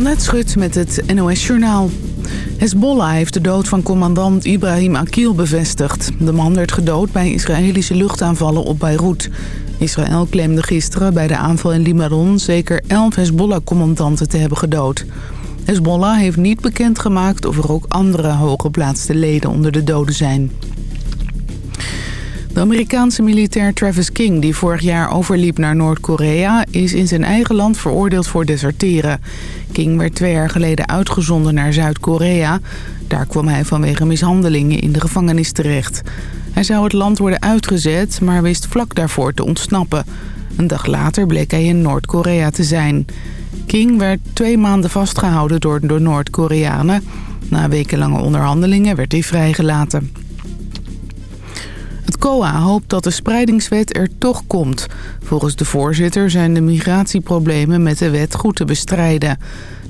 Annette Schut met het NOS Journaal. Hezbollah heeft de dood van commandant Ibrahim Akil bevestigd. De man werd gedood bij Israëlische luchtaanvallen op Beirut. Israël claimde gisteren bij de aanval in Libanon zeker 11 Hezbollah-commandanten te hebben gedood. Hezbollah heeft niet bekendgemaakt of er ook andere hooggeplaatste leden onder de doden zijn. De Amerikaanse militair Travis King, die vorig jaar overliep naar Noord-Korea... is in zijn eigen land veroordeeld voor deserteren. King werd twee jaar geleden uitgezonden naar Zuid-Korea. Daar kwam hij vanwege mishandelingen in de gevangenis terecht. Hij zou het land worden uitgezet, maar wist vlak daarvoor te ontsnappen. Een dag later bleek hij in Noord-Korea te zijn. King werd twee maanden vastgehouden door de Noord-Koreanen. Na wekenlange onderhandelingen werd hij vrijgelaten. Het COA hoopt dat de spreidingswet er toch komt. Volgens de voorzitter zijn de migratieproblemen met de wet goed te bestrijden.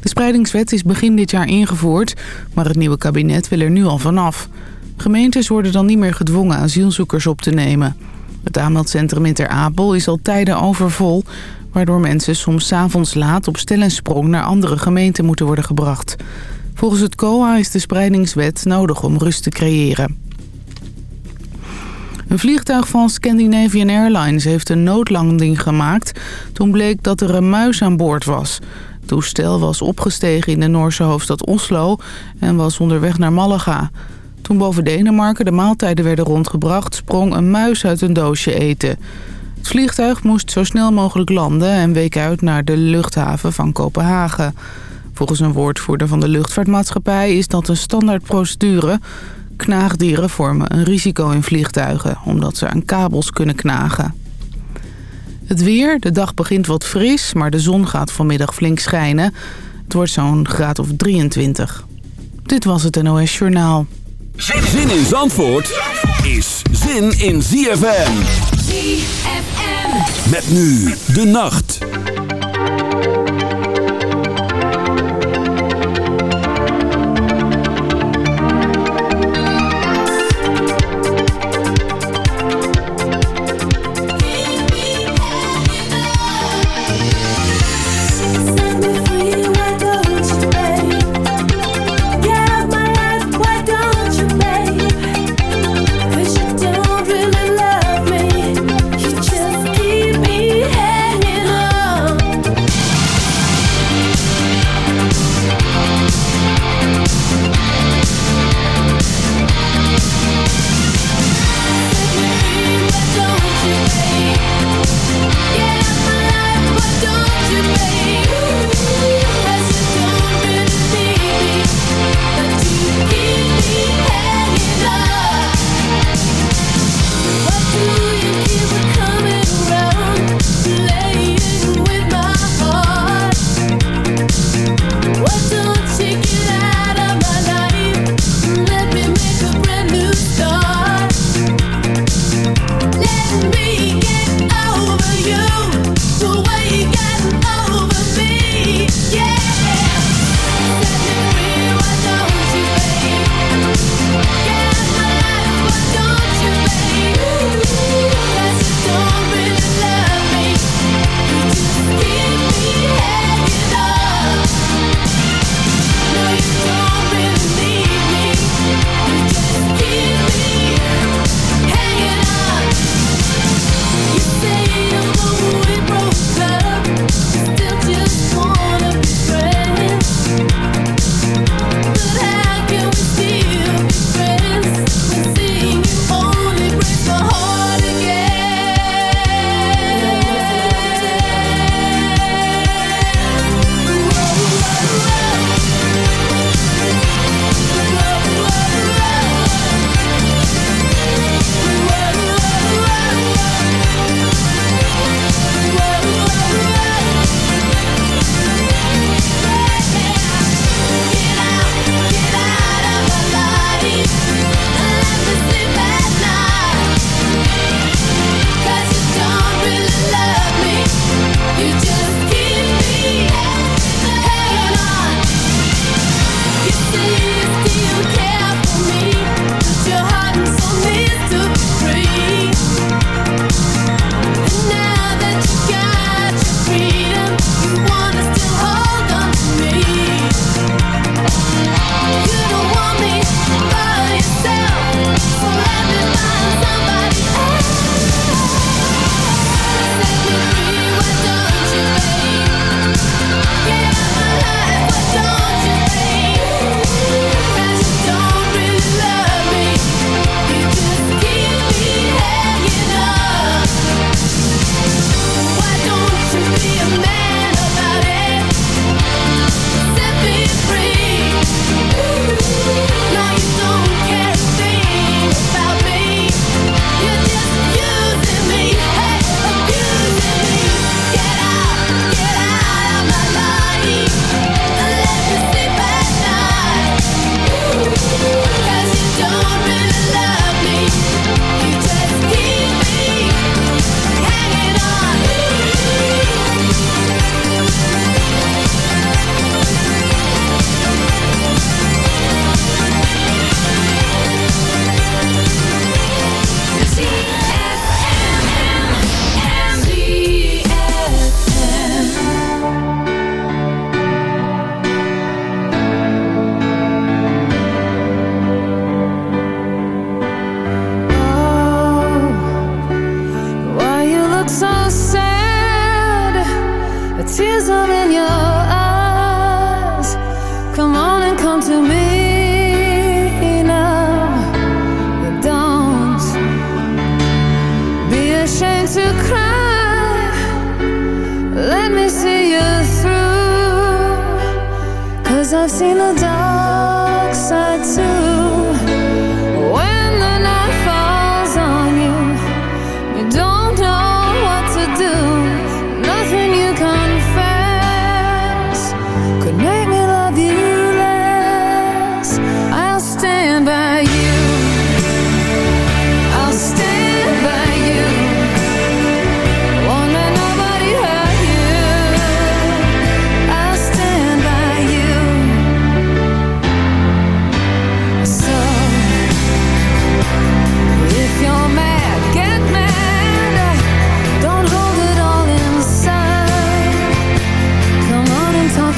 De spreidingswet is begin dit jaar ingevoerd, maar het nieuwe kabinet wil er nu al vanaf. Gemeentes worden dan niet meer gedwongen asielzoekers op te nemen. Het aanmeldcentrum in Ter Apel is al tijden overvol... waardoor mensen soms 's avonds laat op stel en sprong naar andere gemeenten moeten worden gebracht. Volgens het COA is de spreidingswet nodig om rust te creëren. Een vliegtuig van Scandinavian Airlines heeft een noodlanding gemaakt... toen bleek dat er een muis aan boord was. Het toestel was opgestegen in de Noorse hoofdstad Oslo... en was onderweg naar Malaga. Toen boven Denemarken de maaltijden werden rondgebracht... sprong een muis uit een doosje eten. Het vliegtuig moest zo snel mogelijk landen... en week uit naar de luchthaven van Kopenhagen. Volgens een woordvoerder van de luchtvaartmaatschappij... is dat een standaardprocedure... Knaagdieren vormen een risico in vliegtuigen, omdat ze aan kabels kunnen knagen. Het weer, de dag begint wat fris, maar de zon gaat vanmiddag flink schijnen. Het wordt zo'n graad of 23. Dit was het NOS Journaal. Zin in Zandvoort is zin in ZFM. ZFM. Met nu de nacht.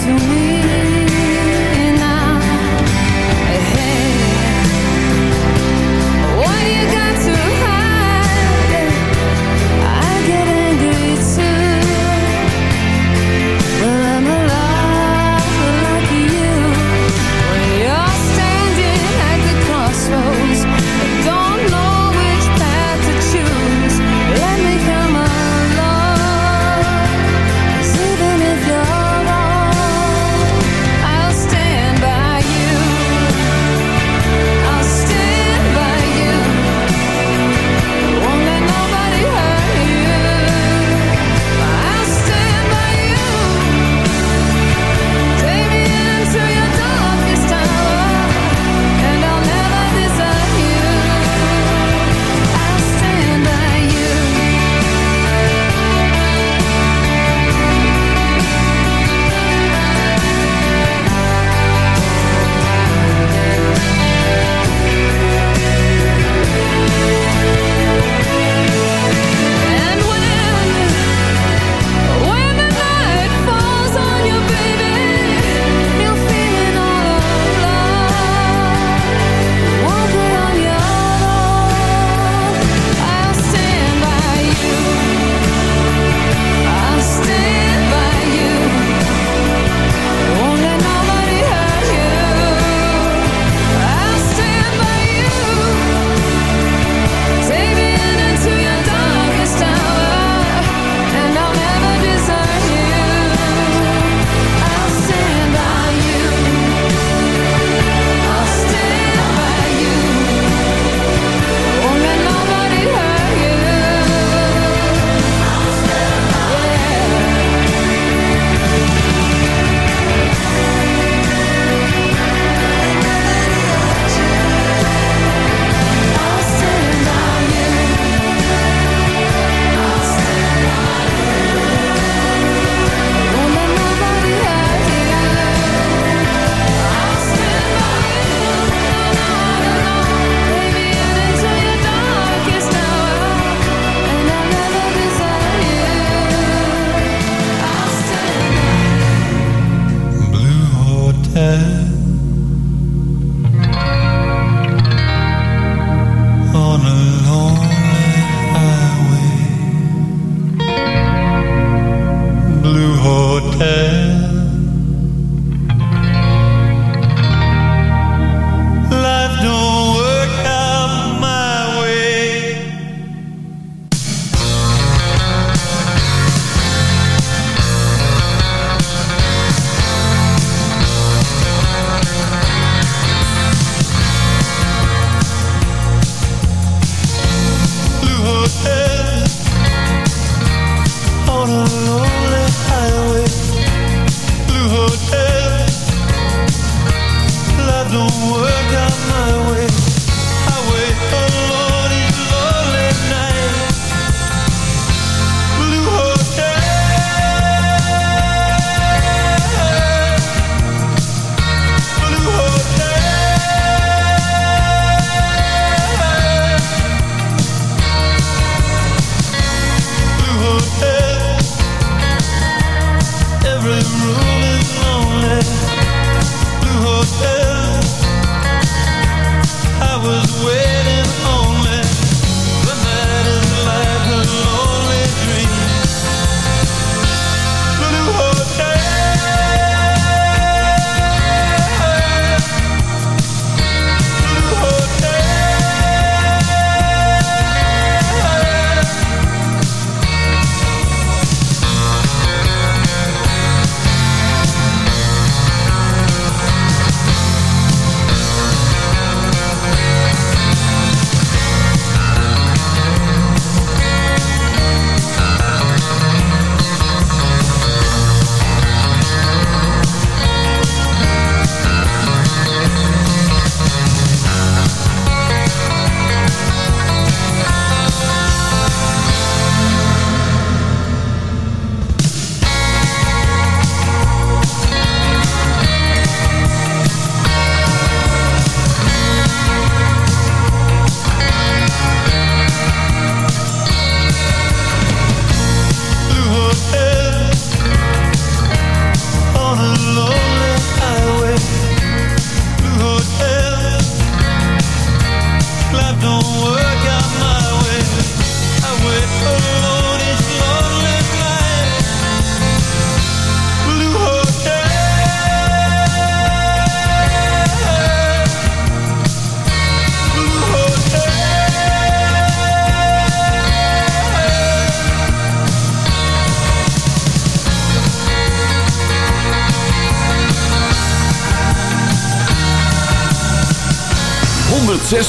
To me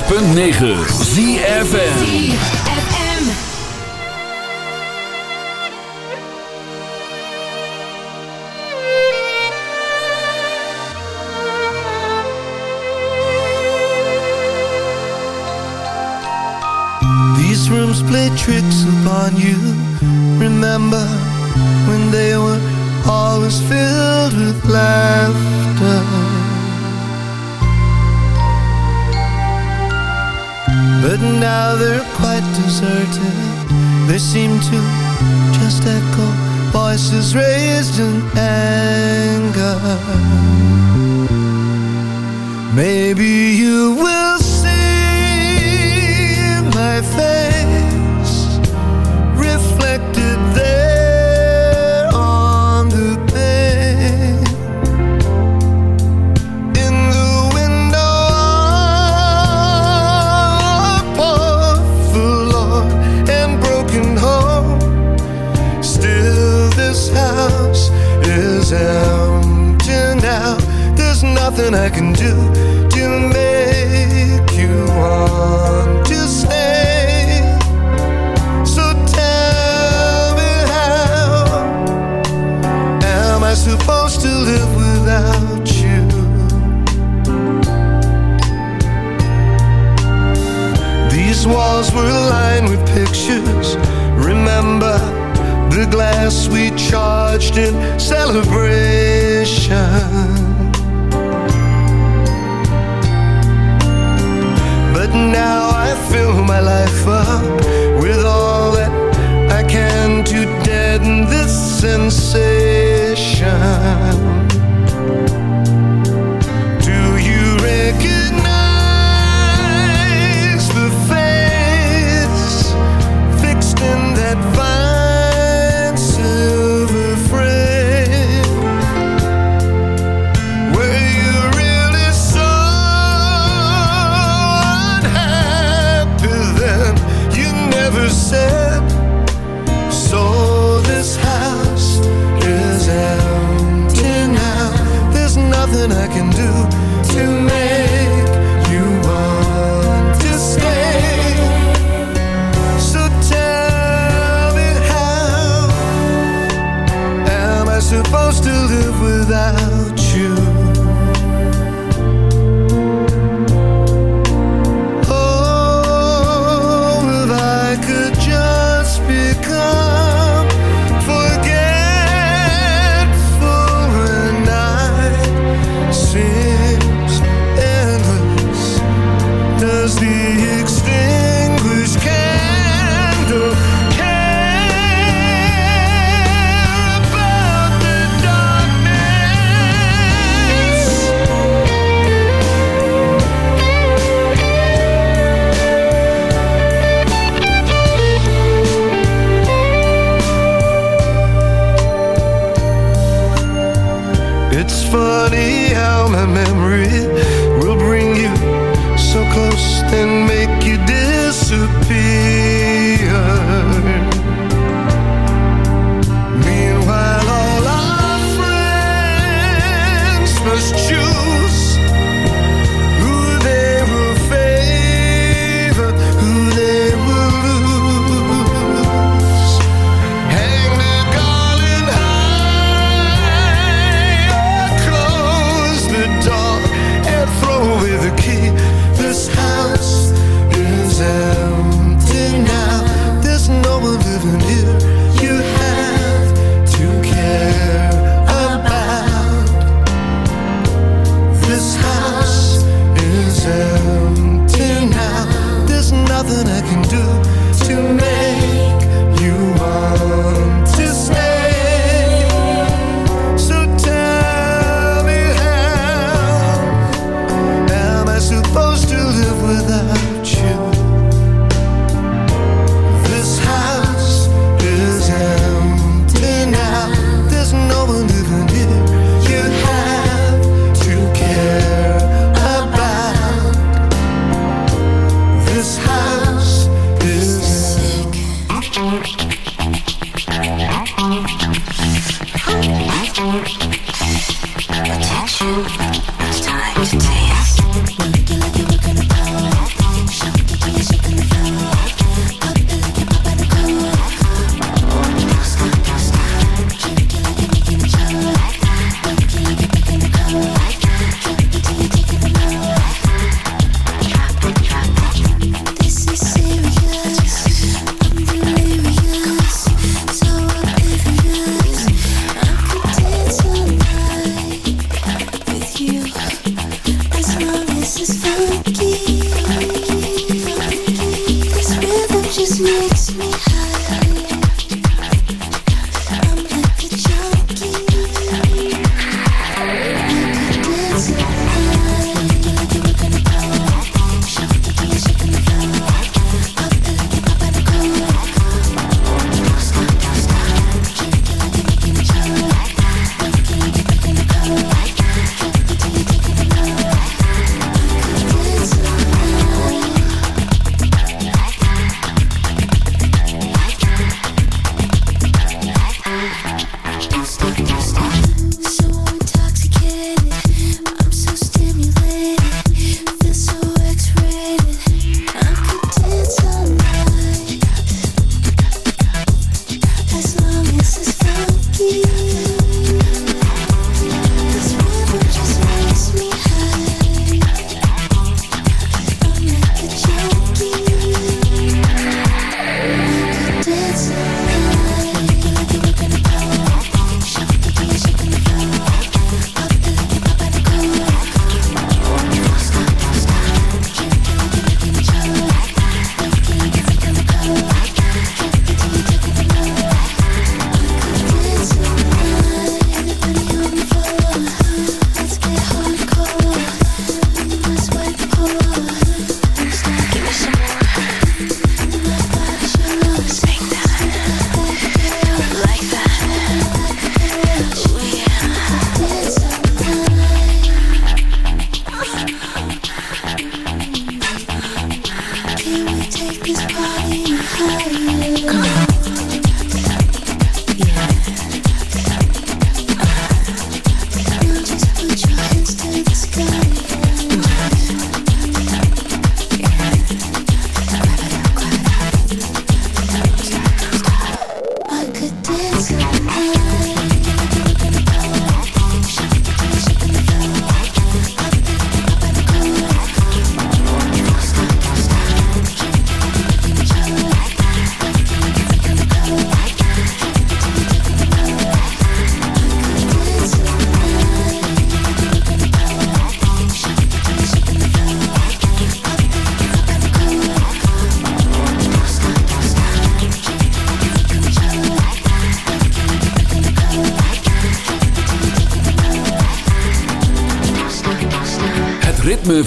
106.9 ZFN These rooms play tricks upon you. Remember to just echo voices raised in anger.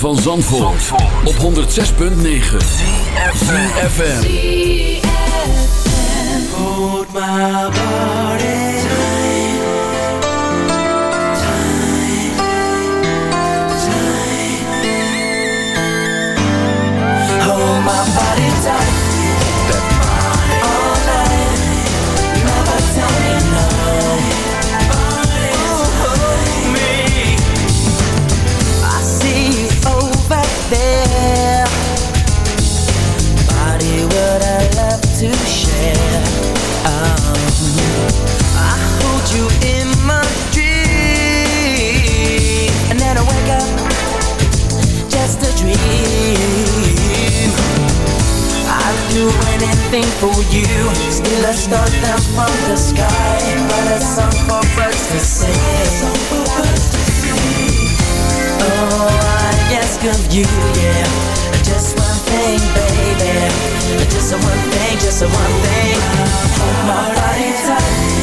van Zandvoort, Zandvoort. op 106.9 CFFM Hold my body Time Time Time Hold my body something for you. Still a star down from the sky But a song for birds to sing. Oh, I ask of you, yeah. Just one thing, baby. Just one thing, just one thing. Hold my body tight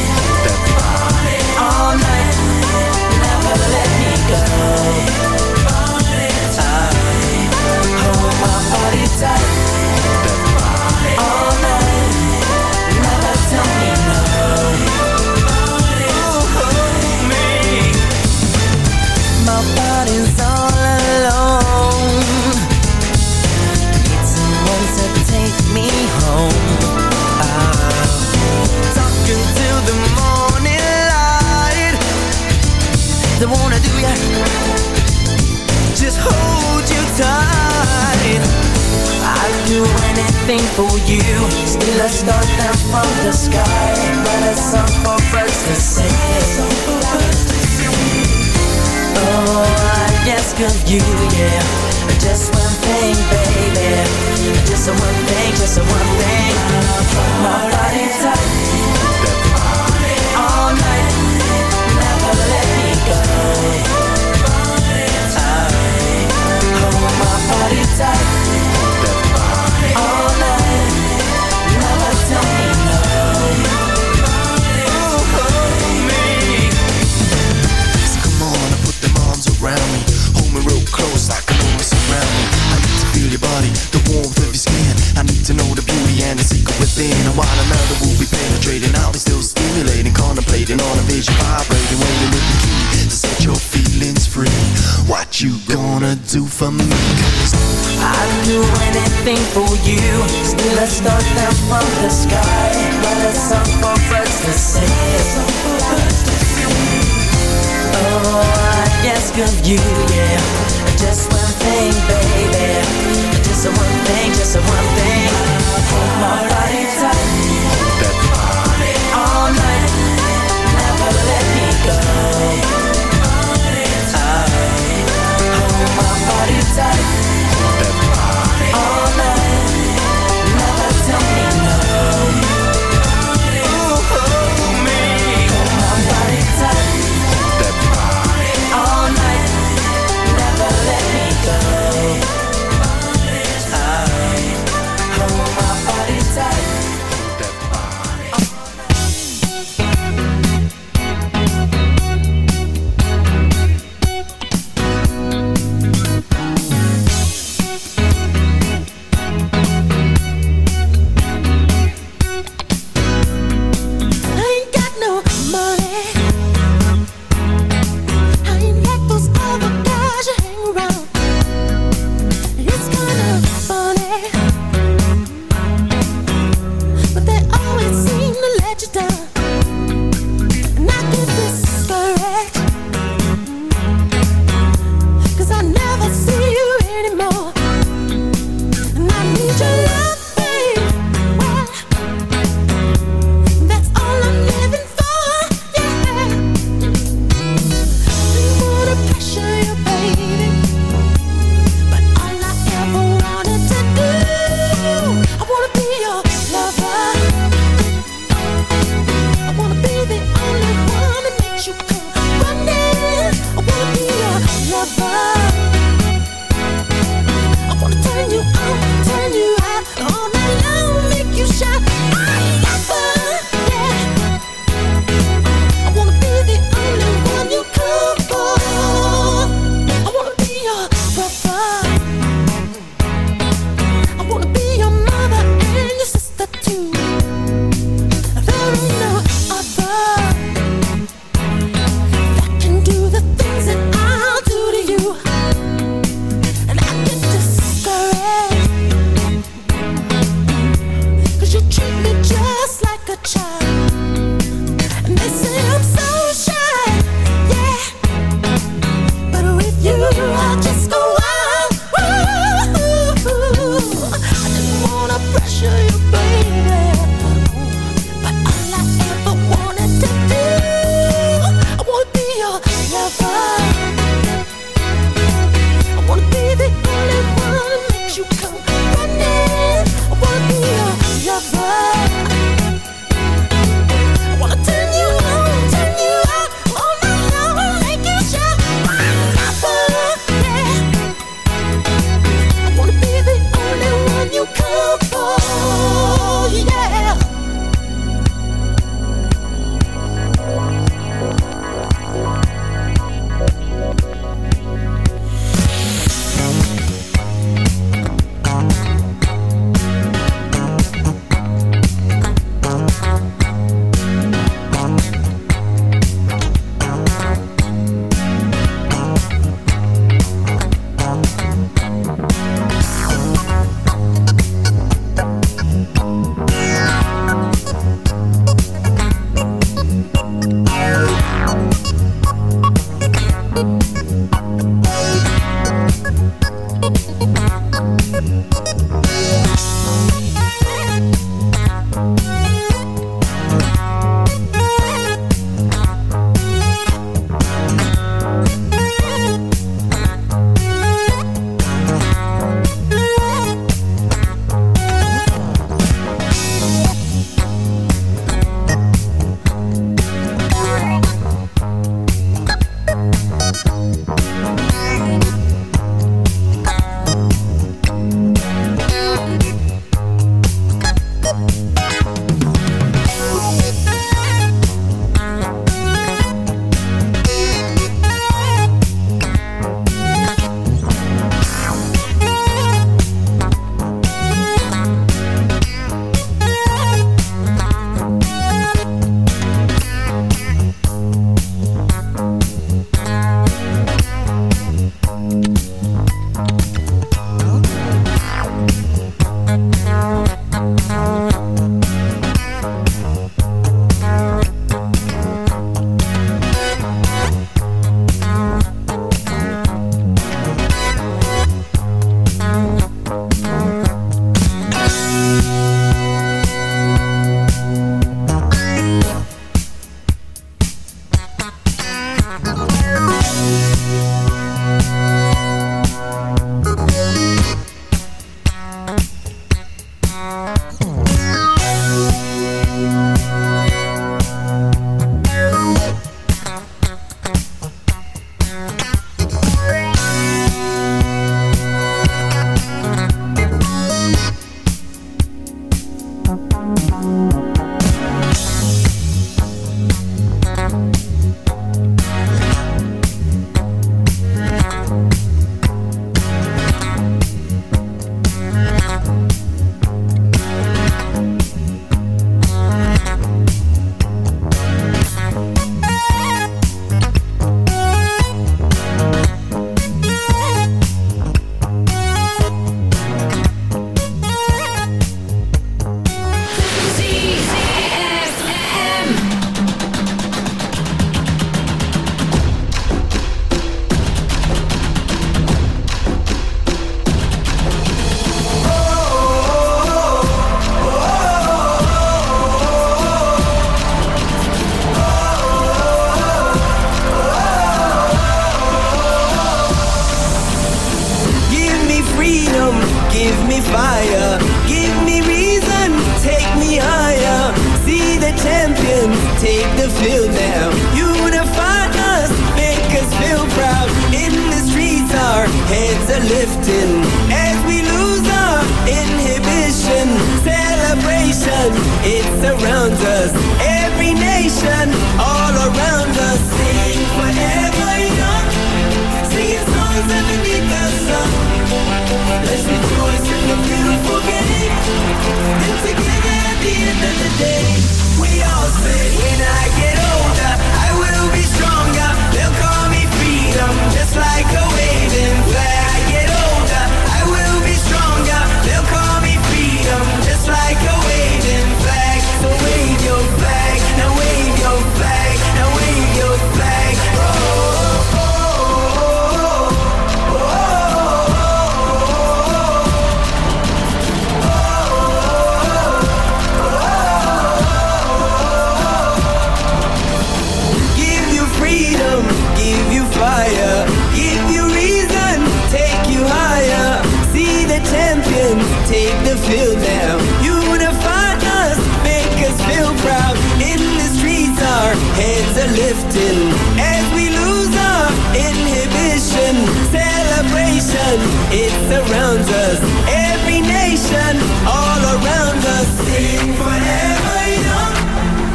nation, it surrounds us. Every nation, all around us. Sing forever young,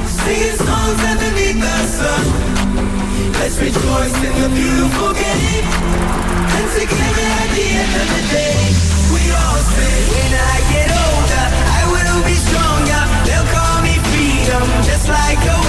singing songs underneath the sun. Let's rejoice in the beautiful game, and together at the end of the day, we all sing. when I get older, I will be stronger. They'll call me freedom, just like a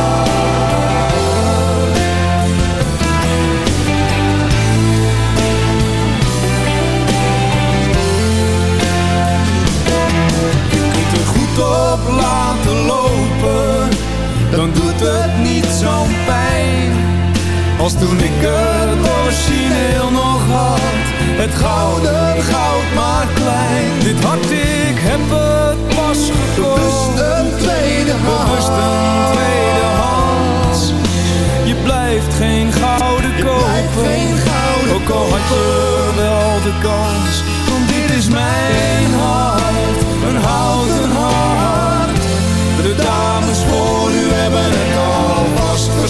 Dan doet het niet zo'n pijn. Als toen ik het origineel nog had, het gouden goud maar klein. Dit hart, ik heb het pas gekocht. Bewust een tweede hand. Bewust een tweede hand. Je blijft geen gouden kopen. Ook al had je wel de kans. Want dit is mijn hart, een houten